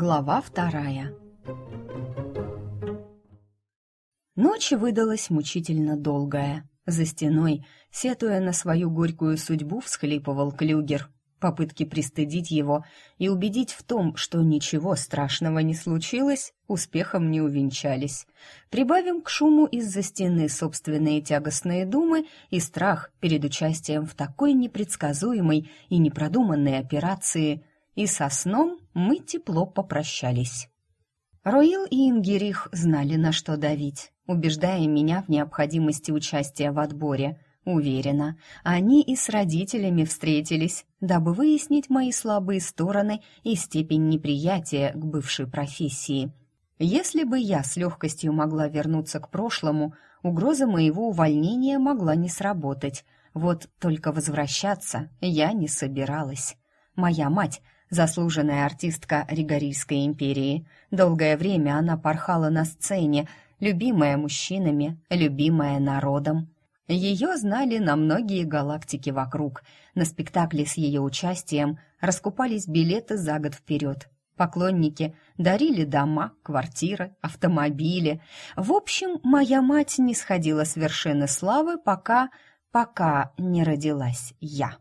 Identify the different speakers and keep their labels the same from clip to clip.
Speaker 1: Глава вторая Ночь выдалась мучительно долгая. За стеной, сетуя на свою горькую судьбу, всхлипывал Клюгер. Попытки пристыдить его и убедить в том, что ничего страшного не случилось, успехом не увенчались. Прибавим к шуму из-за стены собственные тягостные думы и страх перед участием в такой непредсказуемой и непродуманной операции, и со сном мы тепло попрощались. Роил и Ингерих знали, на что давить, убеждая меня в необходимости участия в отборе – Уверена, они и с родителями встретились, дабы выяснить мои слабые стороны и степень неприятия к бывшей профессии. Если бы я с легкостью могла вернуться к прошлому, угроза моего увольнения могла не сработать. Вот только возвращаться я не собиралась. Моя мать — заслуженная артистка Ригорийской империи. Долгое время она порхала на сцене, любимая мужчинами, любимая народом. Ее знали на многие галактики вокруг. На спектакле с ее участием раскупались билеты за год вперед. Поклонники дарили дома, квартиры, автомобили. В общем, моя мать не сходила с вершины славы, пока... пока не родилась я.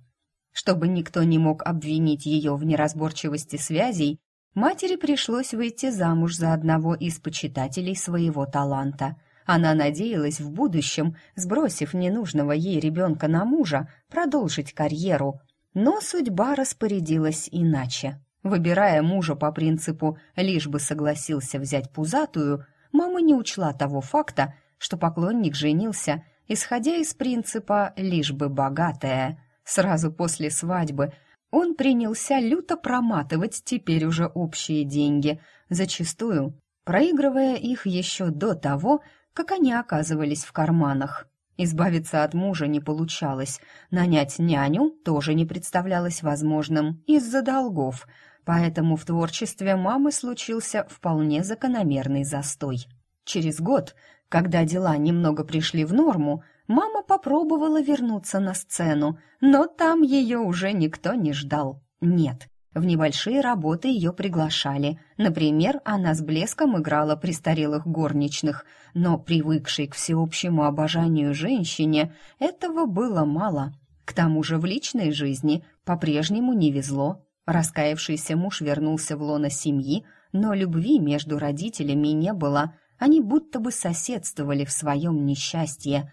Speaker 1: Чтобы никто не мог обвинить ее в неразборчивости связей, матери пришлось выйти замуж за одного из почитателей своего таланта – она надеялась в будущем, сбросив ненужного ей ребенка на мужа, продолжить карьеру. Но судьба распорядилась иначе. Выбирая мужа по принципу «лишь бы согласился взять пузатую», мама не учла того факта, что поклонник женился, исходя из принципа «лишь бы богатая». Сразу после свадьбы он принялся люто проматывать теперь уже общие деньги, зачастую проигрывая их еще до того, как они оказывались в карманах. Избавиться от мужа не получалось, нанять няню тоже не представлялось возможным из-за долгов, поэтому в творчестве мамы случился вполне закономерный застой. Через год, когда дела немного пришли в норму, мама попробовала вернуться на сцену, но там ее уже никто не ждал. Нет, в небольшие работы ее приглашали. Например, она с блеском играла престарелых горничных, но привыкшей к всеобщему обожанию женщине этого было мало. К тому же в личной жизни по-прежнему не везло. Раскаявшийся муж вернулся в лоно семьи, но любви между родителями не было. Они будто бы соседствовали в своем несчастье.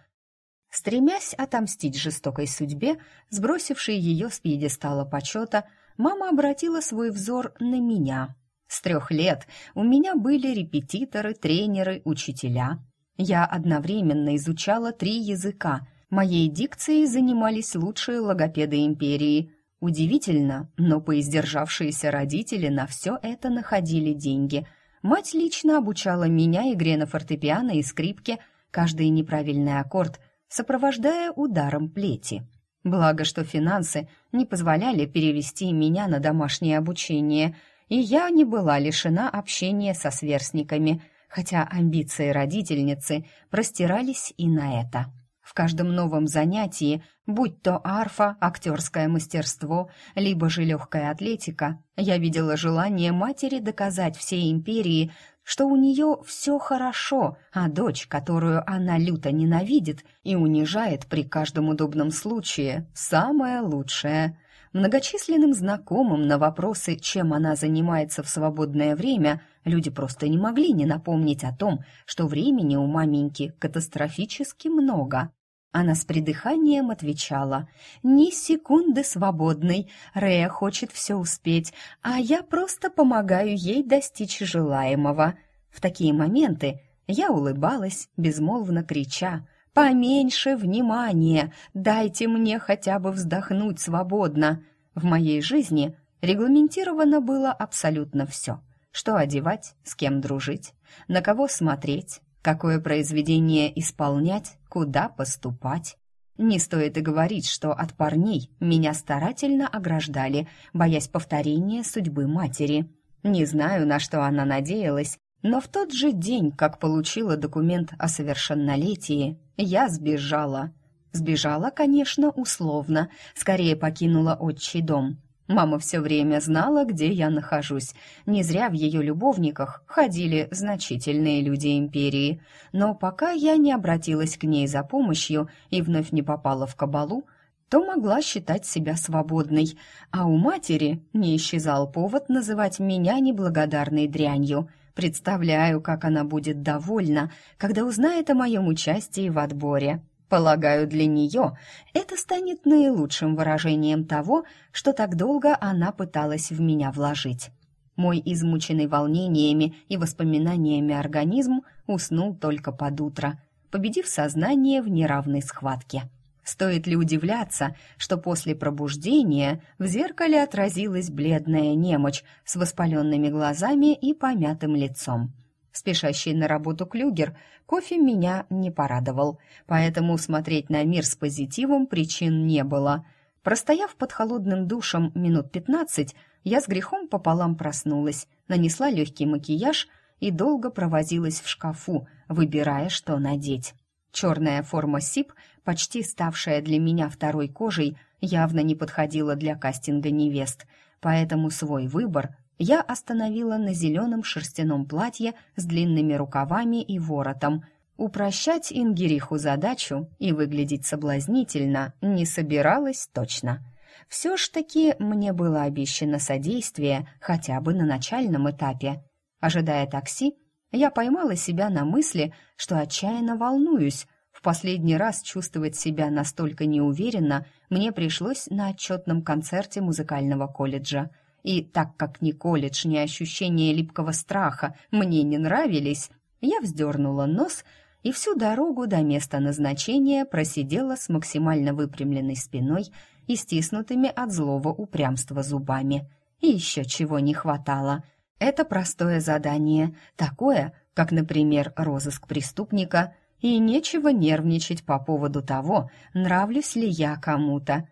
Speaker 1: Стремясь отомстить жестокой судьбе, сбросившей ее с пьедестала почета, мама обратила свой взор на меня. С трех лет у меня были репетиторы, тренеры, учителя. Я одновременно изучала три языка. Моей дикцией занимались лучшие логопеды империи. Удивительно, но поиздержавшиеся родители на все это находили деньги. Мать лично обучала меня игре на фортепиано и скрипке, каждый неправильный аккорд сопровождая ударом плети. Благо, что финансы не позволяли перевести меня на домашнее обучение, и я не была лишена общения со сверстниками, хотя амбиции родительницы простирались и на это. В каждом новом занятии, будь то арфа, актерское мастерство, либо же легкая атлетика, я видела желание матери доказать всей империи, что у нее все хорошо, а дочь, которую она люто ненавидит и унижает при каждом удобном случае, самая лучшая. Многочисленным знакомым на вопросы, чем она занимается в свободное время, люди просто не могли не напомнить о том, что времени у маменьки катастрофически много. Она с придыханием отвечала. «Ни секунды свободной. Рея хочет все успеть, а я просто помогаю ей достичь желаемого». В такие моменты я улыбалась, безмолвно крича. «Поменьше внимания! Дайте мне хотя бы вздохнуть свободно!» В моей жизни регламентировано было абсолютно все. Что одевать, с кем дружить, на кого смотреть, какое произведение исполнять, куда поступать. Не стоит и говорить, что от парней меня старательно ограждали, боясь повторения судьбы матери. Не знаю, на что она надеялась, но в тот же день, как получила документ о совершеннолетии, я сбежала. Сбежала, конечно, условно, скорее покинула отчий дом. Мама все время знала, где я нахожусь. Не зря в ее любовниках ходили значительные люди империи. Но пока я не обратилась к ней за помощью и вновь не попала в кабалу, то могла считать себя свободной, а у матери не исчезал повод называть меня неблагодарной дрянью. Представляю, как она будет довольна, когда узнает о моем участии в отборе. Полагаю, для нее это станет наилучшим выражением того, что так долго она пыталась в меня вложить. Мой измученный волнениями и воспоминаниями организм уснул только под утро, победив сознание в неравной схватке. Стоит ли удивляться, что после пробуждения в зеркале отразилась бледная немочь с воспаленными глазами и помятым лицом? Спешащий на работу Клюгер кофе меня не порадовал, поэтому смотреть на мир с позитивом причин не было. Простояв под холодным душем минут пятнадцать, я с грехом пополам проснулась, нанесла легкий макияж и долго провозилась в шкафу, выбирая, что надеть. Черная форма СИП, почти ставшая для меня второй кожей, явно не подходила для кастинга невест, поэтому свой выбор я остановила на зеленом шерстяном платье с длинными рукавами и воротом. Упрощать Ингериху задачу и выглядеть соблазнительно не собиралась точно. Все ж таки мне было обещано содействие хотя бы на начальном этапе. Ожидая такси, я поймала себя на мысли, что отчаянно волнуюсь. В последний раз чувствовать себя настолько неуверенно мне пришлось на отчетном концерте музыкального колледжа. И так как ни колледж, ни ощущение липкого страха мне не нравились, я вздернула нос и всю дорогу до места назначения просидела с максимально выпрямленной спиной и стиснутыми от злого упрямства зубами. И еще чего не хватало — это простое задание, такое, как, например, розыск преступника, и нечего нервничать по поводу того, нравлюсь ли я кому-то.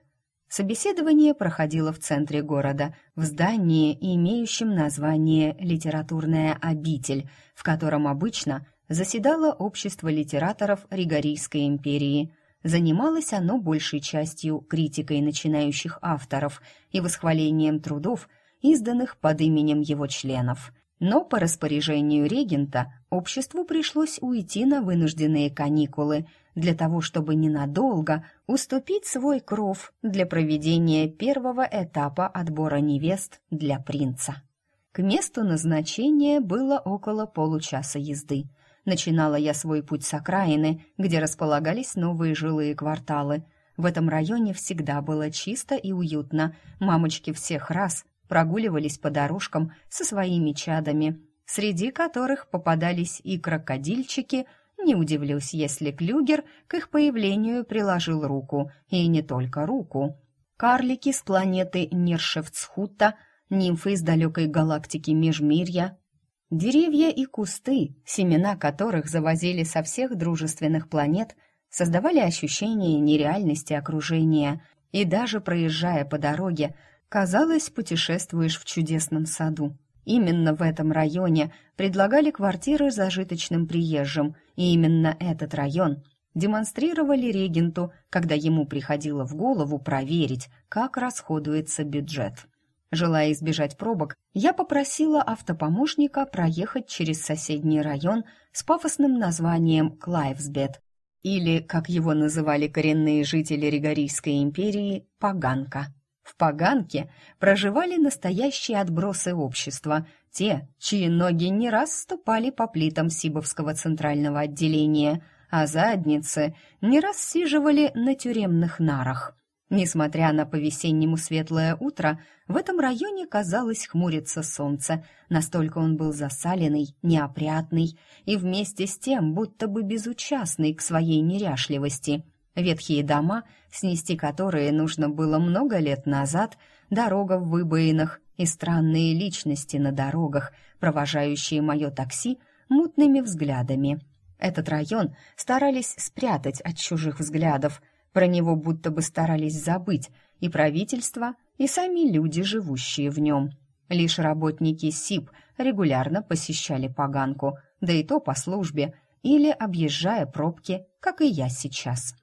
Speaker 1: Собеседование проходило в центре города, в здании, имеющем название «Литературная обитель», в котором обычно заседало общество литераторов Ригорийской империи. Занималось оно большей частью критикой начинающих авторов и восхвалением трудов – изданных под именем его членов. Но по распоряжению регента обществу пришлось уйти на вынужденные каникулы для того, чтобы ненадолго уступить свой кров для проведения первого этапа отбора невест для принца. К месту назначения было около получаса езды. Начинала я свой путь с окраины, где располагались новые жилые кварталы. В этом районе всегда было чисто и уютно. Мамочки всех раз прогуливались по дорожкам со своими чадами, среди которых попадались и крокодильчики. Не удивлюсь, если Клюгер к их появлению приложил руку, и не только руку. Карлики с планеты Ниршевцхута, нимфы из далекой галактики Межмирья, деревья и кусты, семена которых завозили со всех дружественных планет, создавали ощущение нереальности окружения, и даже проезжая по дороге, Казалось, путешествуешь в чудесном саду. Именно в этом районе предлагали квартиры зажиточным приезжим, и именно этот район демонстрировали регенту, когда ему приходило в голову проверить, как расходуется бюджет. Желая избежать пробок, я попросила автопомощника проехать через соседний район с пафосным названием Клайвсбет, или, как его называли коренные жители Ригорийской империи, Паганка. В Поганке проживали настоящие отбросы общества, те, чьи ноги не раз ступали по плитам Сибовского центрального отделения, а задницы не раз сиживали на тюремных нарах. Несмотря на по-весеннему светлое утро, в этом районе, казалось, хмурится солнце, настолько он был засаленный, неопрятный и вместе с тем будто бы безучастный к своей неряшливости – Ветхие дома, снести которые нужно было много лет назад, дорога в выбоинах и странные личности на дорогах, провожающие мое такси мутными взглядами. Этот район старались спрятать от чужих взглядов, про него будто бы старались забыть и правительство, и сами люди, живущие в нем. Лишь работники СИП регулярно посещали поганку, да и то по службе или объезжая пробки, как и я сейчас.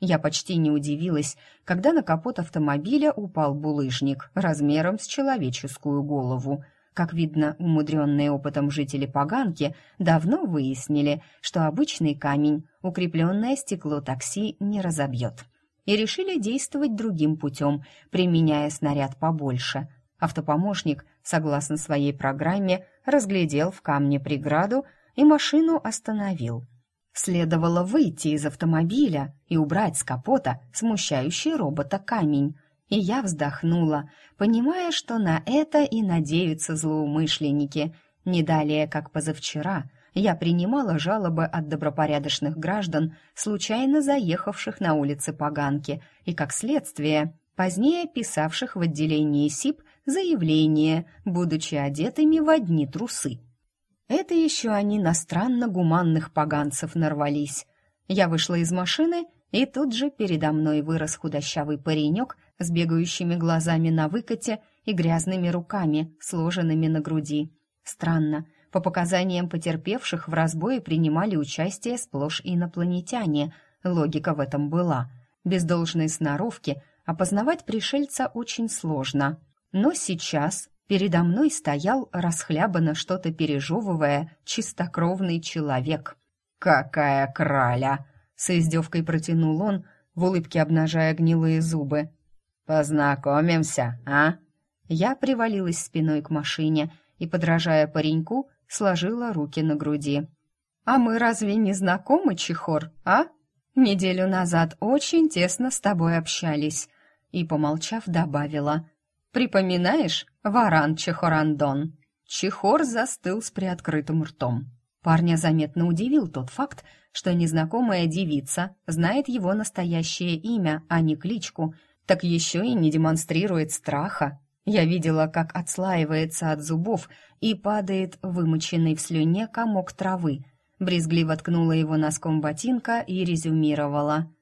Speaker 1: Я почти не удивилась, когда на капот автомобиля упал булыжник размером с человеческую голову. Как видно, умудренные опытом жители Поганки давно выяснили, что обычный камень укрепленное стекло такси не разобьет. И решили действовать другим путем, применяя снаряд побольше. Автопомощник, согласно своей программе, разглядел в камне преграду и машину остановил – Следовало выйти из автомобиля и убрать с капота смущающий робота камень. И я вздохнула, понимая, что на это и надеются злоумышленники. Не далее, как позавчера, я принимала жалобы от добропорядочных граждан, случайно заехавших на улицы Поганки, и, как следствие, позднее писавших в отделении СИП заявление, будучи одетыми в одни трусы. Это еще они на странно гуманных поганцев нарвались. Я вышла из машины, и тут же передо мной вырос худощавый паренек с бегающими глазами на выкате и грязными руками, сложенными на груди. Странно, по показаниям потерпевших в разбое принимали участие сплошь инопланетяне. Логика в этом была. Без должной сноровки опознавать пришельца очень сложно. Но сейчас Передо мной стоял, расхлябанно что-то пережевывая, чистокровный человек. «Какая краля!» — с издевкой протянул он, в улыбке обнажая гнилые зубы. «Познакомимся, а?» Я привалилась спиной к машине и, подражая пареньку, сложила руки на груди. «А мы разве не знакомы, Чехор, а? Неделю назад очень тесно с тобой общались». И, помолчав, добавила. «Припоминаешь, Варан Чехорандон. Чехор застыл с приоткрытым ртом. Парня заметно удивил тот факт, что незнакомая девица знает его настоящее имя, а не кличку, так еще и не демонстрирует страха. Я видела, как отслаивается от зубов и падает вымоченный в слюне комок травы. Брезгливо ткнула его носком ботинка и резюмировала.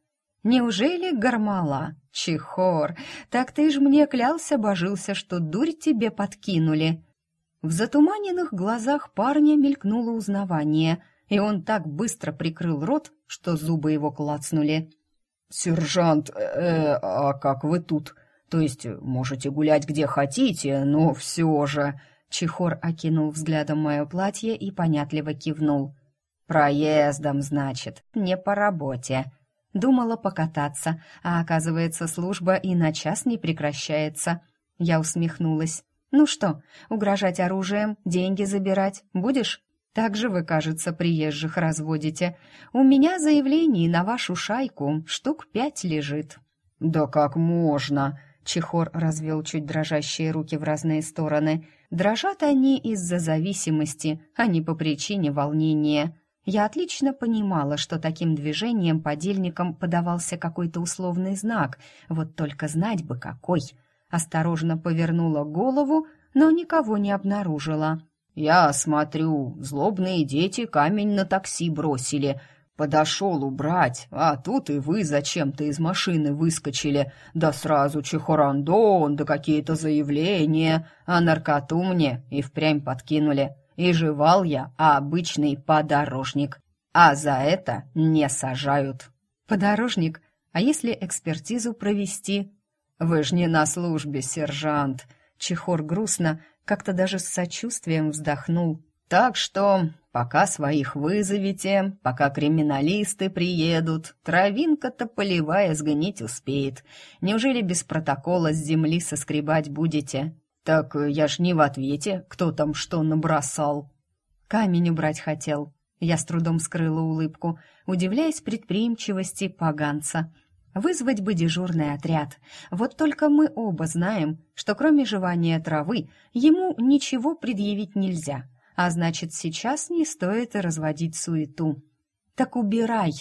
Speaker 1: Неужели Гармала? Чихор, так ты ж мне клялся, божился, что дурь тебе подкинули. В затуманенных глазах парня мелькнуло узнавание, и он так быстро прикрыл рот, что зубы его клацнули. «Сержант, э, э а как вы тут? То есть можете гулять где хотите, но все же...» Чихор окинул взглядом мое платье и понятливо кивнул. «Проездом, значит, не по работе», Думала покататься, а оказывается, служба и на час не прекращается. Я усмехнулась. «Ну что, угрожать оружием, деньги забирать будешь? Так же вы, кажется, приезжих разводите. У меня заявлений на вашу шайку штук пять лежит». «Да как можно?» Чехор развел чуть дрожащие руки в разные стороны. Дрожат они из-за зависимости, а не по причине волнения. Я отлично понимала, что таким движением подельникам подавался какой-то условный знак, вот только знать бы какой. Осторожно повернула голову, но никого не обнаружила. «Я смотрю, злобные дети камень на такси бросили. Подошел убрать, а тут и вы зачем-то из машины выскочили. Да сразу чехорандон, да какие-то заявления, а наркоту мне и впрямь подкинули. И жевал я обычный подорожник. А за это не сажают. Подорожник? А если экспертизу провести? Вы ж не на службе, сержант. Чехор грустно, как-то даже с сочувствием вздохнул. Так что, пока своих вызовете, пока криминалисты приедут, травинка-то полевая сгнить успеет. Неужели без протокола с земли соскребать будете? «Так я ж не в ответе, кто там что набросал». «Камень убрать хотел». Я с трудом скрыла улыбку, удивляясь предприимчивости поганца. «Вызвать бы дежурный отряд. Вот только мы оба знаем, что кроме жевания травы ему ничего предъявить нельзя, а значит, сейчас не стоит разводить суету». «Так убирай!»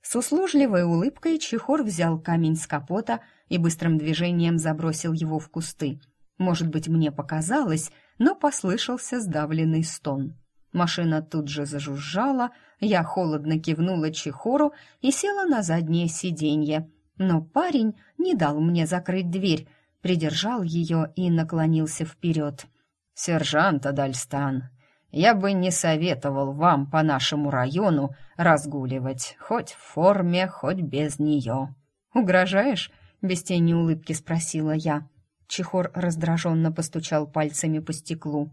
Speaker 1: С услужливой улыбкой Чехор взял камень с капота и быстрым движением забросил его в кусты – может быть, мне показалось, но послышался сдавленный стон. Машина тут же зажужжала, я холодно кивнула Чехору и села на заднее сиденье. Но парень не дал мне закрыть дверь, придержал ее и наклонился вперед. «Сержант Адальстан, я бы не советовал вам по нашему району разгуливать, хоть в форме, хоть без нее». «Угрожаешь?» — без тени улыбки спросила я. Чехор раздраженно постучал пальцами по стеклу.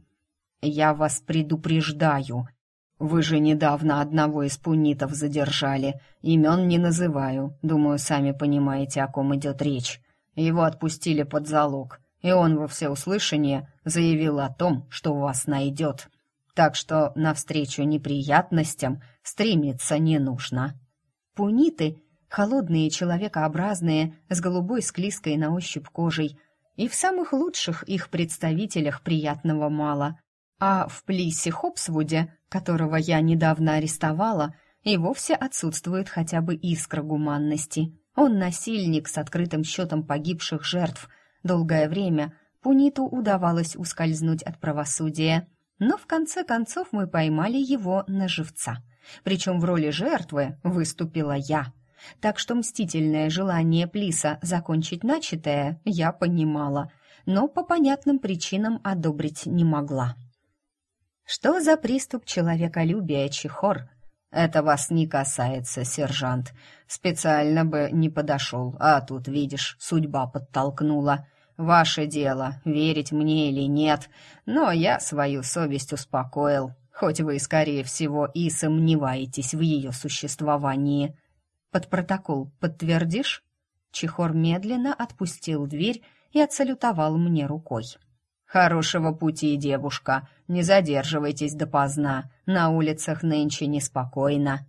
Speaker 1: «Я вас предупреждаю. Вы же недавно одного из пунитов задержали. Имен не называю. Думаю, сами понимаете, о ком идет речь. Его отпустили под залог, и он во всеуслышание заявил о том, что вас найдет. Так что навстречу неприятностям стремиться не нужно». Пуниты — холодные, человекообразные, с голубой склизкой на ощупь кожей — и в самых лучших их представителях приятного мало. А в Плисе Хопсвуде, которого я недавно арестовала, и вовсе отсутствует хотя бы искра гуманности. Он насильник с открытым счетом погибших жертв. Долгое время Пуниту удавалось ускользнуть от правосудия, но в конце концов мы поймали его на живца. Причем в роли жертвы выступила я — так что мстительное желание Плиса закончить начатое я понимала, но по понятным причинам одобрить не могла. «Что за приступ человеколюбия, Чехор?» «Это вас не касается, сержант. Специально бы не подошел, а тут, видишь, судьба подтолкнула. Ваше дело, верить мне или нет, но я свою совесть успокоил, хоть вы, скорее всего, и сомневаетесь в ее существовании». Под протокол подтвердишь?» Чехор медленно отпустил дверь и отсалютовал мне рукой. «Хорошего пути, девушка. Не задерживайтесь допоздна. На улицах нынче неспокойно».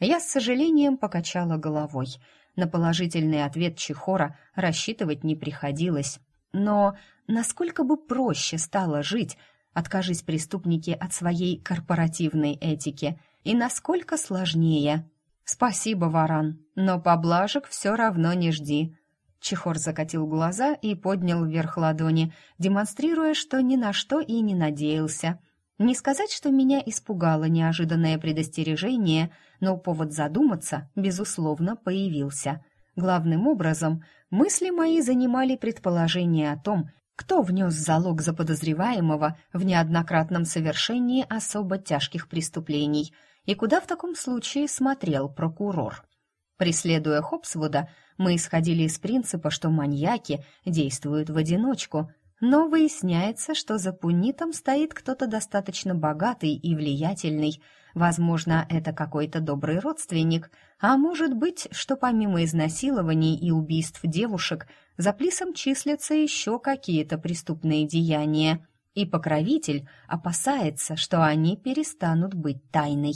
Speaker 1: Я с сожалением покачала головой. На положительный ответ Чехора рассчитывать не приходилось. Но насколько бы проще стало жить, откажись преступники от своей корпоративной этики, и насколько сложнее «Спасибо, Варан, но поблажек все равно не жди». Чехор закатил глаза и поднял вверх ладони, демонстрируя, что ни на что и не надеялся. Не сказать, что меня испугало неожиданное предостережение, но повод задуматься, безусловно, появился. Главным образом, мысли мои занимали предположение о том, кто внес залог за подозреваемого в неоднократном совершении особо тяжких преступлений – и куда в таком случае смотрел прокурор. Преследуя Хопсвуда, мы исходили из принципа, что маньяки действуют в одиночку, но выясняется, что за пунитом стоит кто-то достаточно богатый и влиятельный. Возможно, это какой-то добрый родственник, а может быть, что помимо изнасилований и убийств девушек за плисом числятся еще какие-то преступные деяния, и покровитель опасается, что они перестанут быть тайной.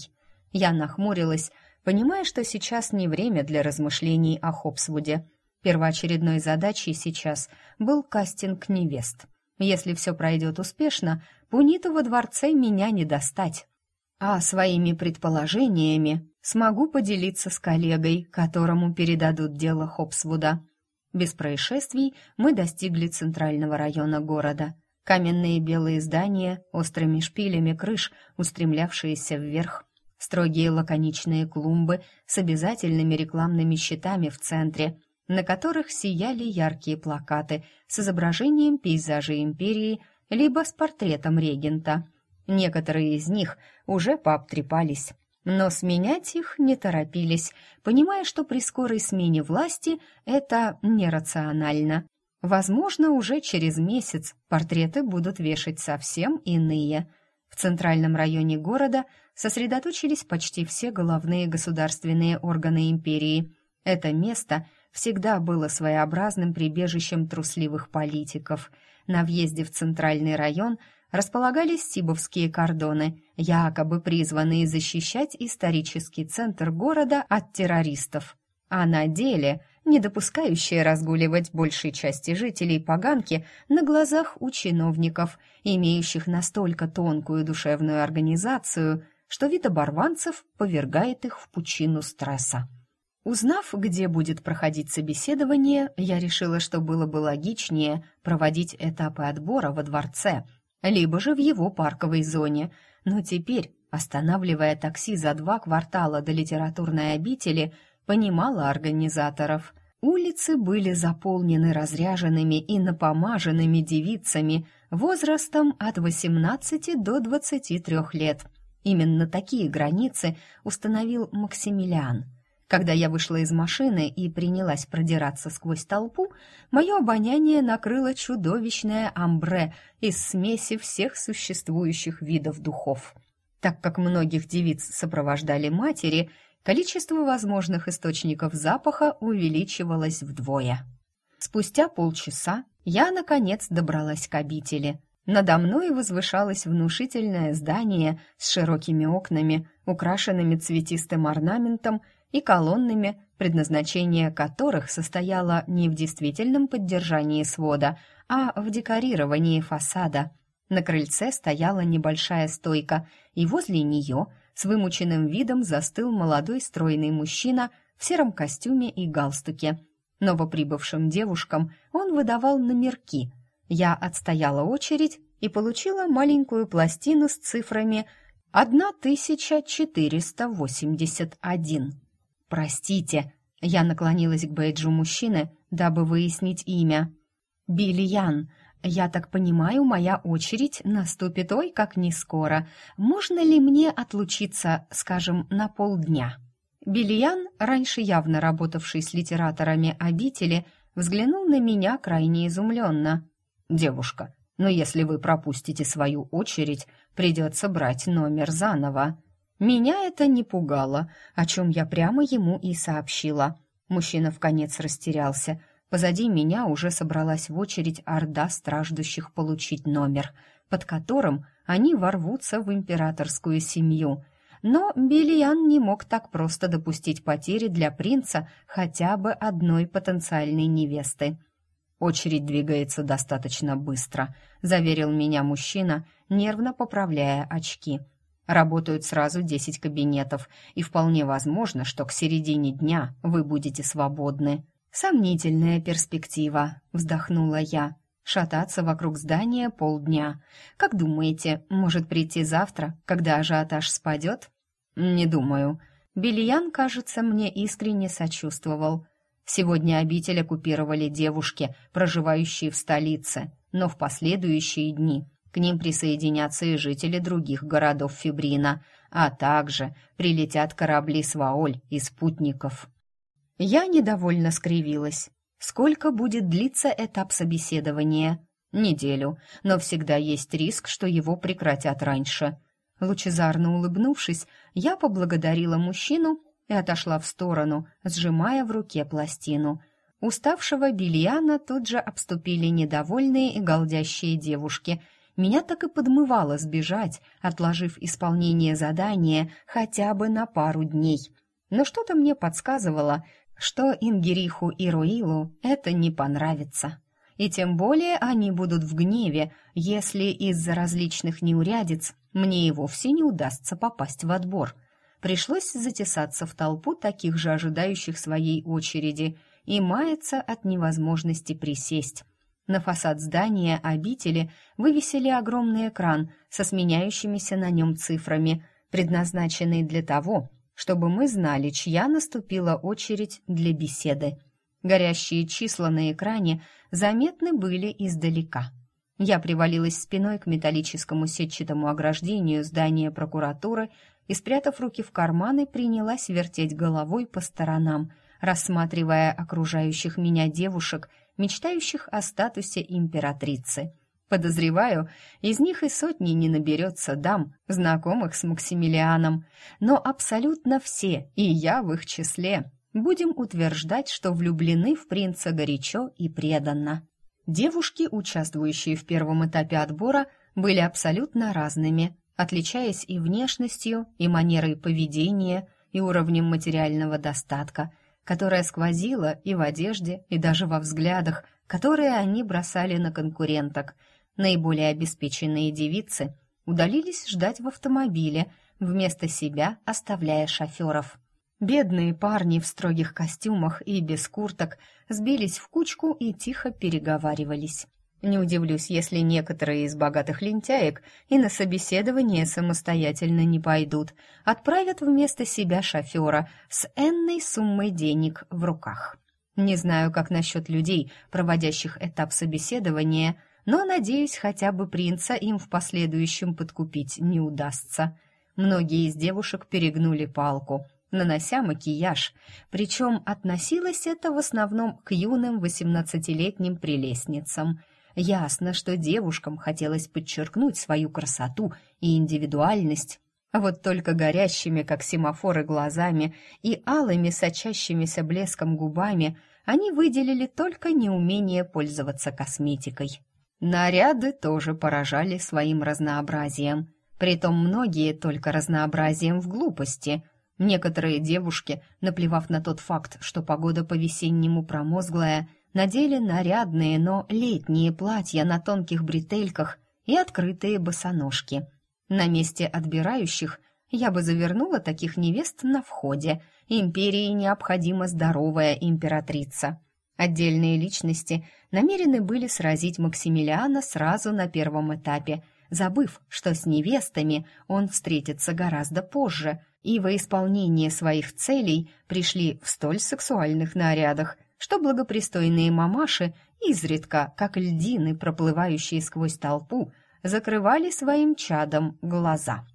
Speaker 1: Я нахмурилась, понимая, что сейчас не время для размышлений о Хопсвуде. Первоочередной задачей сейчас был кастинг невест. Если все пройдет успешно, Пуниту во дворце меня не достать. А своими предположениями смогу поделиться с коллегой, которому передадут дело Хопсвуда. Без происшествий мы достигли центрального района города. Каменные белые здания, острыми шпилями крыш, устремлявшиеся вверх, строгие лаконичные клумбы с обязательными рекламными щитами в центре, на которых сияли яркие плакаты с изображением пейзажей империи либо с портретом регента. Некоторые из них уже пообтрепались, но сменять их не торопились, понимая, что при скорой смене власти это нерационально. Возможно, уже через месяц портреты будут вешать совсем иные. В центральном районе города – сосредоточились почти все головные государственные органы империи. Это место всегда было своеобразным прибежищем трусливых политиков. На въезде в центральный район располагались сибовские кордоны, якобы призванные защищать исторический центр города от террористов. А на деле не допускающие разгуливать большей части жителей поганки на глазах у чиновников, имеющих настолько тонкую душевную организацию – что вид оборванцев повергает их в пучину стресса. Узнав, где будет проходить собеседование, я решила, что было бы логичнее проводить этапы отбора во дворце, либо же в его парковой зоне. Но теперь, останавливая такси за два квартала до литературной обители, понимала организаторов. Улицы были заполнены разряженными и напомаженными девицами возрастом от 18 до 23 лет. Именно такие границы установил Максимилиан. Когда я вышла из машины и принялась продираться сквозь толпу, мое обоняние накрыло чудовищное амбре из смеси всех существующих видов духов. Так как многих девиц сопровождали матери, количество возможных источников запаха увеличивалось вдвое. Спустя полчаса я, наконец, добралась к обители. Надо мной возвышалось внушительное здание с широкими окнами, украшенными цветистым орнаментом и колоннами, предназначение которых состояло не в действительном поддержании свода, а в декорировании фасада. На крыльце стояла небольшая стойка, и возле нее с вымученным видом застыл молодой стройный мужчина в сером костюме и галстуке. Новоприбывшим девушкам он выдавал номерки. Я отстояла очередь и получила маленькую пластину с цифрами 1481. «Простите», — я наклонилась к бейджу мужчины, дабы выяснить имя. «Бильян, я так понимаю, моя очередь наступит ой как не скоро. Можно ли мне отлучиться, скажем, на полдня?» Бильян, раньше явно работавший с литераторами обители, взглянул на меня крайне изумленно. «Девушка, но если вы пропустите свою очередь, придется брать номер заново». Меня это не пугало, о чем я прямо ему и сообщила. Мужчина в конец растерялся. Позади меня уже собралась в очередь орда страждущих получить номер, под которым они ворвутся в императорскую семью. Но Бильян не мог так просто допустить потери для принца хотя бы одной потенциальной невесты. «Очередь двигается достаточно быстро», — заверил меня мужчина, нервно поправляя очки — Работают сразу 10 кабинетов, и вполне возможно, что к середине дня вы будете свободны. Сомнительная перспектива, вздохнула я. Шататься вокруг здания полдня. Как думаете, может прийти завтра, когда ажиотаж спадет? Не думаю. Бельян, кажется, мне искренне сочувствовал. Сегодня обитель оккупировали девушки, проживающие в столице, но в последующие дни к ним присоединятся и жители других городов Фибрина, а также прилетят корабли Сваоль и спутников. Я недовольно скривилась. Сколько будет длиться этап собеседования? Неделю, но всегда есть риск, что его прекратят раньше. Лучезарно улыбнувшись, я поблагодарила мужчину и отошла в сторону, сжимая в руке пластину. Уставшего Бильяна тут же обступили недовольные и голдящие девушки — меня так и подмывало сбежать, отложив исполнение задания хотя бы на пару дней. Но что-то мне подсказывало, что Ингериху и Руилу это не понравится. И тем более они будут в гневе, если из-за различных неурядиц мне и вовсе не удастся попасть в отбор. Пришлось затесаться в толпу таких же ожидающих своей очереди и маяться от невозможности присесть. На фасад здания обители вывесили огромный экран со сменяющимися на нем цифрами, предназначенный для того, чтобы мы знали, чья наступила очередь для беседы. Горящие числа на экране заметны были издалека. Я привалилась спиной к металлическому сетчатому ограждению здания прокуратуры и, спрятав руки в карманы, принялась вертеть головой по сторонам, рассматривая окружающих меня девушек – мечтающих о статусе императрицы. Подозреваю, из них и сотни не наберется дам, знакомых с Максимилианом, но абсолютно все, и я в их числе, будем утверждать, что влюблены в принца горячо и преданно. Девушки, участвующие в первом этапе отбора, были абсолютно разными, отличаясь и внешностью, и манерой поведения, и уровнем материального достатка – которая сквозила и в одежде, и даже во взглядах, которые они бросали на конкуренток. Наиболее обеспеченные девицы удалились ждать в автомобиле, вместо себя оставляя шоферов. Бедные парни в строгих костюмах и без курток сбились в кучку и тихо переговаривались. Не удивлюсь, если некоторые из богатых лентяек и на собеседование самостоятельно не пойдут, отправят вместо себя шофера с энной суммой денег в руках. Не знаю, как насчет людей, проводящих этап собеседования, но, надеюсь, хотя бы принца им в последующем подкупить не удастся. Многие из девушек перегнули палку, нанося макияж, причем относилось это в основном к юным восемнадцатилетним прелестницам. Ясно, что девушкам хотелось подчеркнуть свою красоту и индивидуальность, вот только горящими, как семафоры, глазами и алыми, сочащимися блеском губами они выделили только неумение пользоваться косметикой. Наряды тоже поражали своим разнообразием. Притом многие только разнообразием в глупости. Некоторые девушки, наплевав на тот факт, что погода по-весеннему промозглая, надели нарядные, но летние платья на тонких бретельках и открытые босоножки. На месте отбирающих я бы завернула таких невест на входе. Империи необходима здоровая императрица. Отдельные личности намерены были сразить Максимилиана сразу на первом этапе, забыв, что с невестами он встретится гораздо позже, и во исполнение своих целей пришли в столь сексуальных нарядах, что благопристойные мамаши, изредка, как льдины, проплывающие сквозь толпу, закрывали своим чадом глаза.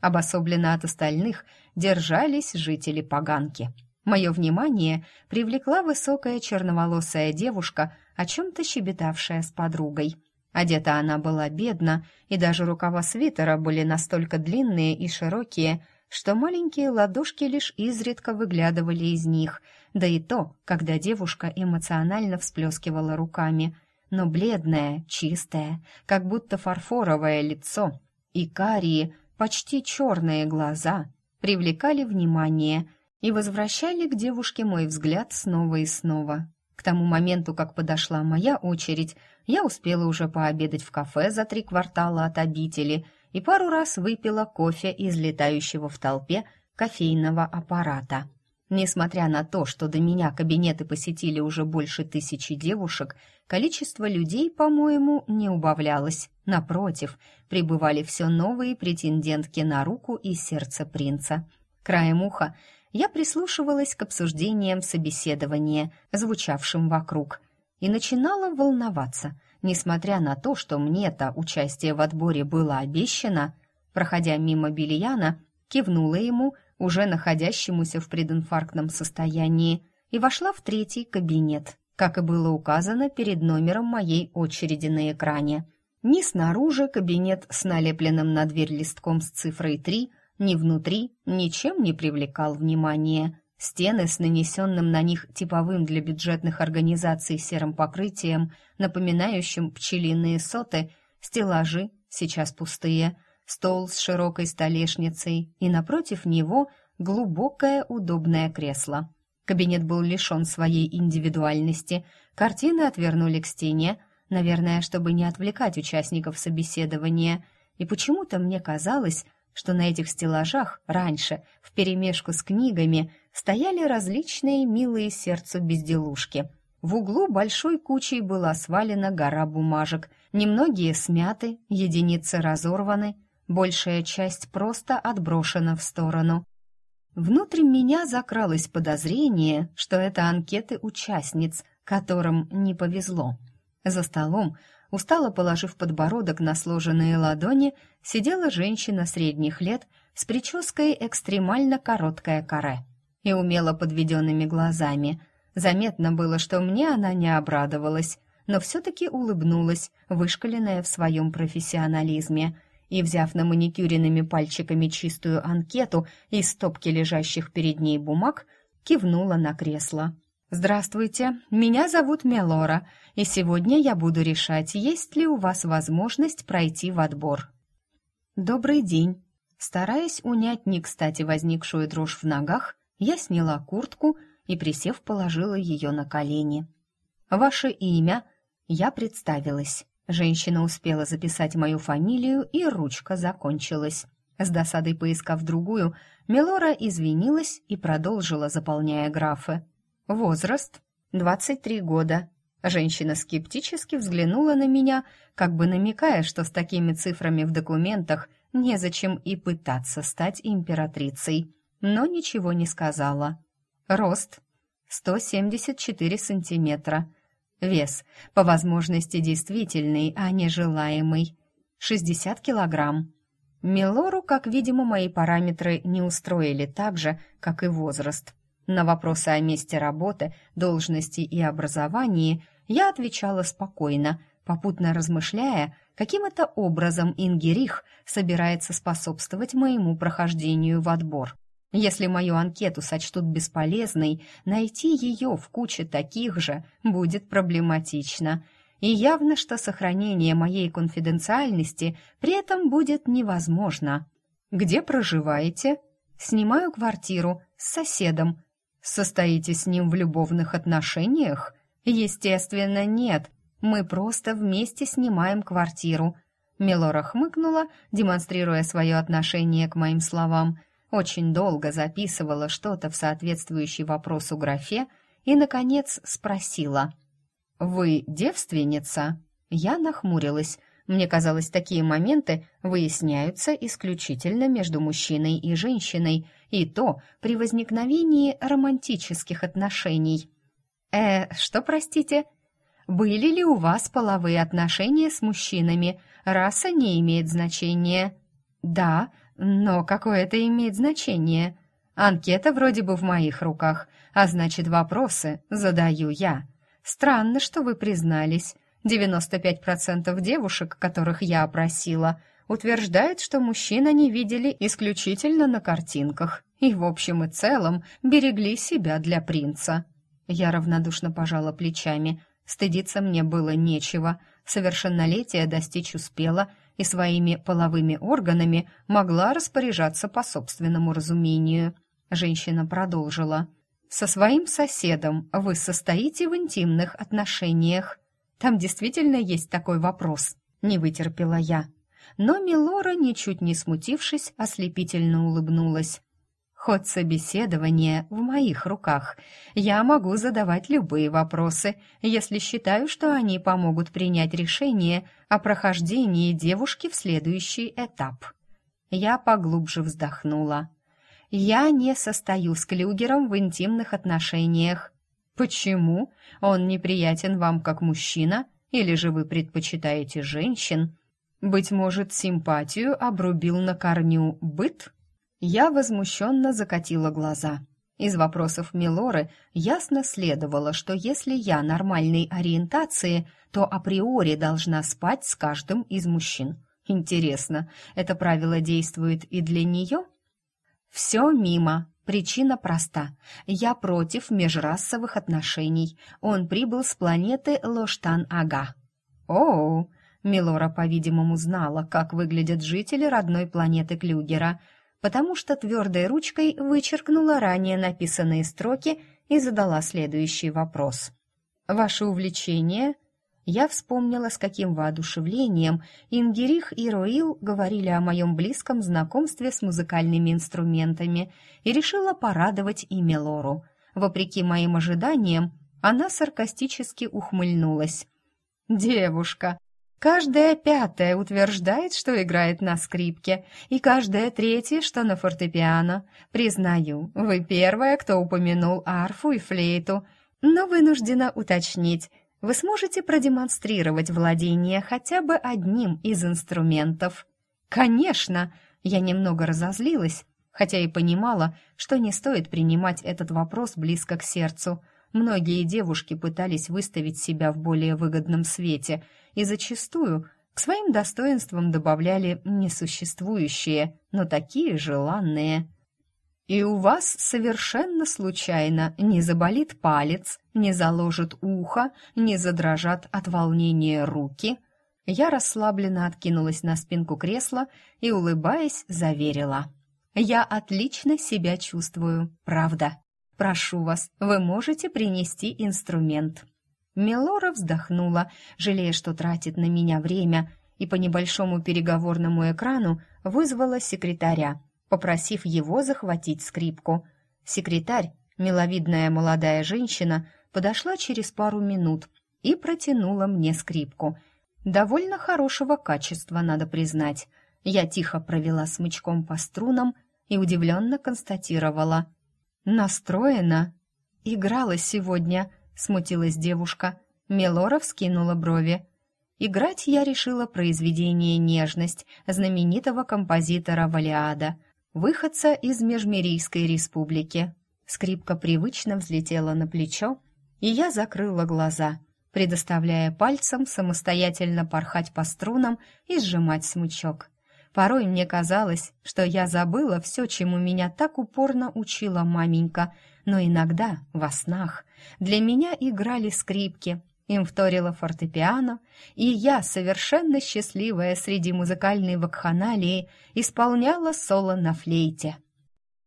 Speaker 1: Обособленно от остальных держались жители поганки – Мое внимание привлекла высокая черноволосая девушка, о чем-то щебетавшая с подругой. Одета она была бедно, и даже рукава свитера были настолько длинные и широкие, что маленькие ладошки лишь изредка выглядывали из них, да и то, когда девушка эмоционально всплескивала руками. Но бледное, чистое, как будто фарфоровое лицо и карие, почти черные глаза привлекали внимание – и возвращали к девушке мой взгляд снова и снова. К тому моменту, как подошла моя очередь, я успела уже пообедать в кафе за три квартала от обители и пару раз выпила кофе из летающего в толпе кофейного аппарата. Несмотря на то, что до меня кабинеты посетили уже больше тысячи девушек, количество людей, по-моему, не убавлялось. Напротив, прибывали все новые претендентки на руку и сердце принца. Краем уха я прислушивалась к обсуждениям собеседования, звучавшим вокруг, и начинала волноваться, несмотря на то, что мне-то участие в отборе было обещано. Проходя мимо Бельяна, кивнула ему, уже находящемуся в прединфарктном состоянии, и вошла в третий кабинет, как и было указано перед номером моей очереди на экране. Ни снаружи кабинет с налепленным на дверь листком с цифрой 3, ни внутри ничем не привлекал внимания. Стены с нанесенным на них типовым для бюджетных организаций серым покрытием, напоминающим пчелиные соты, стеллажи, сейчас пустые, стол с широкой столешницей и напротив него глубокое удобное кресло. Кабинет был лишен своей индивидуальности, картины отвернули к стене, наверное, чтобы не отвлекать участников собеседования, и почему-то мне казалось, что на этих стеллажах раньше, вперемешку с книгами, стояли различные милые сердцу безделушки. В углу большой кучей была свалена гора бумажек, немногие смяты, единицы разорваны, большая часть просто отброшена в сторону. Внутрь меня закралось подозрение, что это анкеты участниц, которым не повезло. За столом устало положив подбородок на сложенные ладони, сидела женщина средних лет с прической экстремально короткое каре и умело подведенными глазами. Заметно было, что мне она не обрадовалась, но все-таки улыбнулась, вышкаленная в своем профессионализме, и, взяв на маникюренными пальчиками чистую анкету из стопки лежащих перед ней бумаг, кивнула на кресло. «Здравствуйте, меня зовут Мелора, и сегодня я буду решать, есть ли у вас возможность пройти в отбор». «Добрый день». Стараясь унять не кстати возникшую дрожь в ногах, я сняла куртку и, присев, положила ее на колени. «Ваше имя?» Я представилась. Женщина успела записать мою фамилию, и ручка закончилась. С досадой поискав другую, Мелора извинилась и продолжила, заполняя графы. Возраст — 23 года. Женщина скептически взглянула на меня, как бы намекая, что с такими цифрами в документах незачем и пытаться стать императрицей, но ничего не сказала. Рост 174 сантиметра. Вес, по возможности действительный, а не желаемый, 60 килограмм. Милору, как видимо, мои параметры не устроили так же, как и возраст. На вопросы о месте работы, должности и образовании я отвечала спокойно, попутно размышляя, каким это образом Ингерих собирается способствовать моему прохождению в отбор. Если мою анкету сочтут бесполезной, найти ее в куче таких же будет проблематично. И явно, что сохранение моей конфиденциальности при этом будет невозможно. «Где проживаете?» «Снимаю квартиру с соседом». «Состоите с ним в любовных отношениях?» «Естественно, нет. Мы просто вместе снимаем квартиру». Мелора хмыкнула, демонстрируя свое отношение к моим словам, очень долго записывала что-то в соответствующей вопросу графе и, наконец, спросила. «Вы девственница?» Я нахмурилась. Мне казалось, такие моменты выясняются исключительно между мужчиной и женщиной, и то при возникновении романтических отношений. «Э, что, простите?» «Были ли у вас половые отношения с мужчинами? Раса не имеет значения». «Да, но какое это имеет значение? Анкета вроде бы в моих руках, а значит, вопросы задаю я. Странно, что вы признались. 95% девушек, которых я опросила, утверждают, что мужчин они видели исключительно на картинках и в общем и целом берегли себя для принца. Я равнодушно пожала плечами. Стыдиться мне было нечего. Совершеннолетие достичь успела — и своими половыми органами могла распоряжаться по собственному разумению. Женщина продолжила. «Со своим соседом вы состоите в интимных отношениях. Там действительно есть такой вопрос», — не вытерпела я. Но Милора, ничуть не смутившись, ослепительно улыбнулась. Ход собеседования в моих руках. Я могу задавать любые вопросы, если считаю, что они помогут принять решение о прохождении девушки в следующий этап. Я поглубже вздохнула. Я не состою с Клюгером в интимных отношениях. Почему? Он неприятен вам как мужчина? Или же вы предпочитаете женщин? Быть может, симпатию обрубил на корню быт? Я возмущенно закатила глаза. Из вопросов Милоры ясно следовало, что если я нормальной ориентации, то априори должна спать с каждым из мужчин. Интересно, это правило действует и для нее? Все мимо. Причина проста. Я против межрасовых отношений. Он прибыл с планеты Лоштан-Ага. Оу, Милора, по-видимому, знала, как выглядят жители родной планеты Клюгера – потому что твердой ручкой вычеркнула ранее написанные строки и задала следующий вопрос. «Ваше увлечение?» Я вспомнила, с каким воодушевлением Ингерих и Роил говорили о моем близком знакомстве с музыкальными инструментами и решила порадовать и Мелору. Вопреки моим ожиданиям, она саркастически ухмыльнулась. «Девушка, Каждая пятая утверждает, что играет на скрипке, и каждая третья, что на фортепиано. Признаю, вы первая, кто упомянул арфу и флейту, но вынуждена уточнить, вы сможете продемонстрировать владение хотя бы одним из инструментов. Конечно, я немного разозлилась, хотя и понимала, что не стоит принимать этот вопрос близко к сердцу. Многие девушки пытались выставить себя в более выгодном свете – и зачастую к своим достоинствам добавляли несуществующие, но такие желанные. И у вас совершенно случайно не заболит палец, не заложит ухо, не задрожат от волнения руки. Я расслабленно откинулась на спинку кресла и, улыбаясь, заверила. «Я отлично себя чувствую, правда. Прошу вас, вы можете принести инструмент». Мелора вздохнула, жалея, что тратит на меня время, и по небольшому переговорному экрану вызвала секретаря, попросив его захватить скрипку. Секретарь, миловидная молодая женщина, подошла через пару минут и протянула мне скрипку. Довольно хорошего качества, надо признать. Я тихо провела смычком по струнам и удивленно констатировала. «Настроена?» играла сегодня», — смутилась девушка. Мелора вскинула брови. Играть я решила произведение «Нежность» знаменитого композитора Валиада, выходца из Межмирийской республики. Скрипка привычно взлетела на плечо, и я закрыла глаза, предоставляя пальцам самостоятельно порхать по струнам и сжимать смычок. Порой мне казалось, что я забыла все, чему меня так упорно учила маменька, но иногда, во снах, для меня играли скрипки, им вторило фортепиано, и я, совершенно счастливая среди музыкальной вакханалии, исполняла соло на флейте.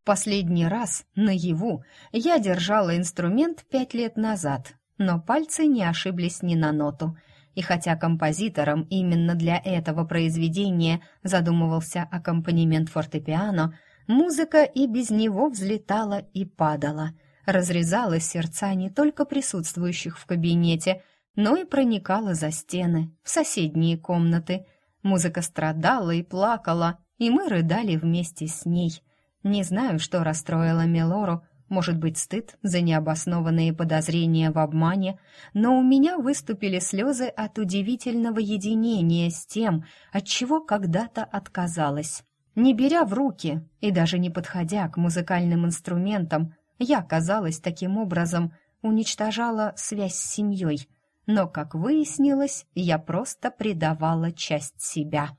Speaker 1: Последний раз, наяву, я держала инструмент пять лет назад, но пальцы не ошиблись ни на ноту. И хотя композитором именно для этого произведения задумывался аккомпанемент фортепиано, музыка и без него взлетала и падала, разрезала сердца не только присутствующих в кабинете, но и проникала за стены, в соседние комнаты. Музыка страдала и плакала, и мы рыдали вместе с ней. Не знаю, что расстроило Мелору, может быть, стыд за необоснованные подозрения в обмане, но у меня выступили слезы от удивительного единения с тем, от чего когда-то отказалась. Не беря в руки и даже не подходя к музыкальным инструментам, я, казалось, таким образом уничтожала связь с семьей — но, как выяснилось, я просто предавала часть себя.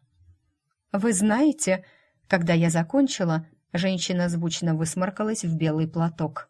Speaker 1: «Вы знаете...» Когда я закончила, женщина звучно высморкалась в белый платок.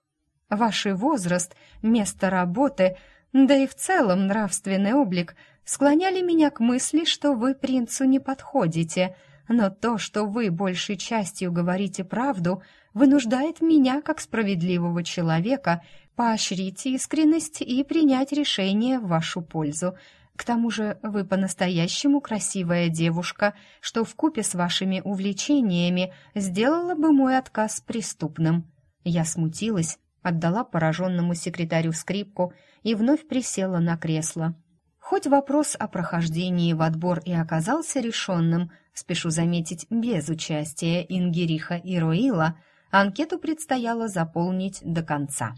Speaker 1: «Ваш возраст, место работы, да и в целом нравственный облик склоняли меня к мысли, что вы принцу не подходите, но то, что вы большей частью говорите правду, вынуждает меня, как справедливого человека, поощрить искренность и принять решение в вашу пользу. К тому же вы по-настоящему красивая девушка, что вкупе с вашими увлечениями сделала бы мой отказ преступным. Я смутилась, отдала пораженному секретарю скрипку и вновь присела на кресло. Хоть вопрос о прохождении в отбор и оказался решенным, спешу заметить, без участия Ингериха и Роила, анкету предстояло заполнить до конца.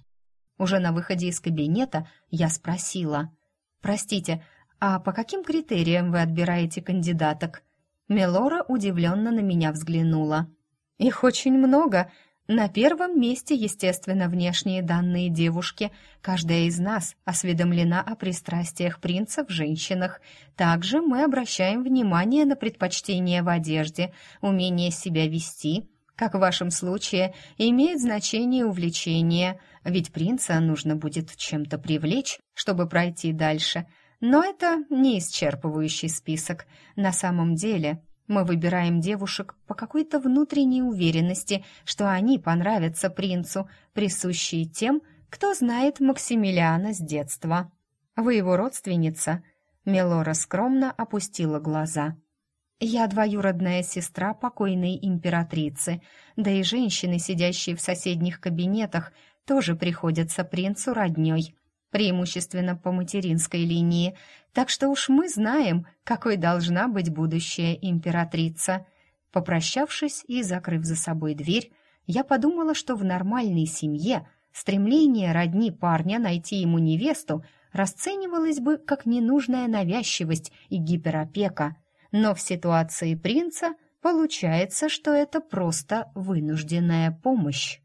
Speaker 1: Уже на выходе из кабинета я спросила. «Простите, а по каким критериям вы отбираете кандидаток?» Мелора удивленно на меня взглянула. «Их очень много. На первом месте, естественно, внешние данные девушки. Каждая из нас осведомлена о пристрастиях принца в женщинах. Также мы обращаем внимание на предпочтения в одежде, умение себя вести, как в вашем случае, имеет значение увлечение, ведь принца нужно будет чем-то привлечь, чтобы пройти дальше. Но это не исчерпывающий список. На самом деле, мы выбираем девушек по какой-то внутренней уверенности, что они понравятся принцу, присущей тем, кто знает Максимилиана с детства. Вы его родственница? Мелора скромно опустила глаза. Я двоюродная сестра покойной императрицы, да и женщины, сидящие в соседних кабинетах, тоже приходятся принцу роднёй, преимущественно по материнской линии, так что уж мы знаем, какой должна быть будущая императрица. Попрощавшись и закрыв за собой дверь, я подумала, что в нормальной семье стремление родни парня найти ему невесту расценивалось бы как ненужная навязчивость и гиперопека – но в ситуации принца получается, что это просто вынужденная помощь.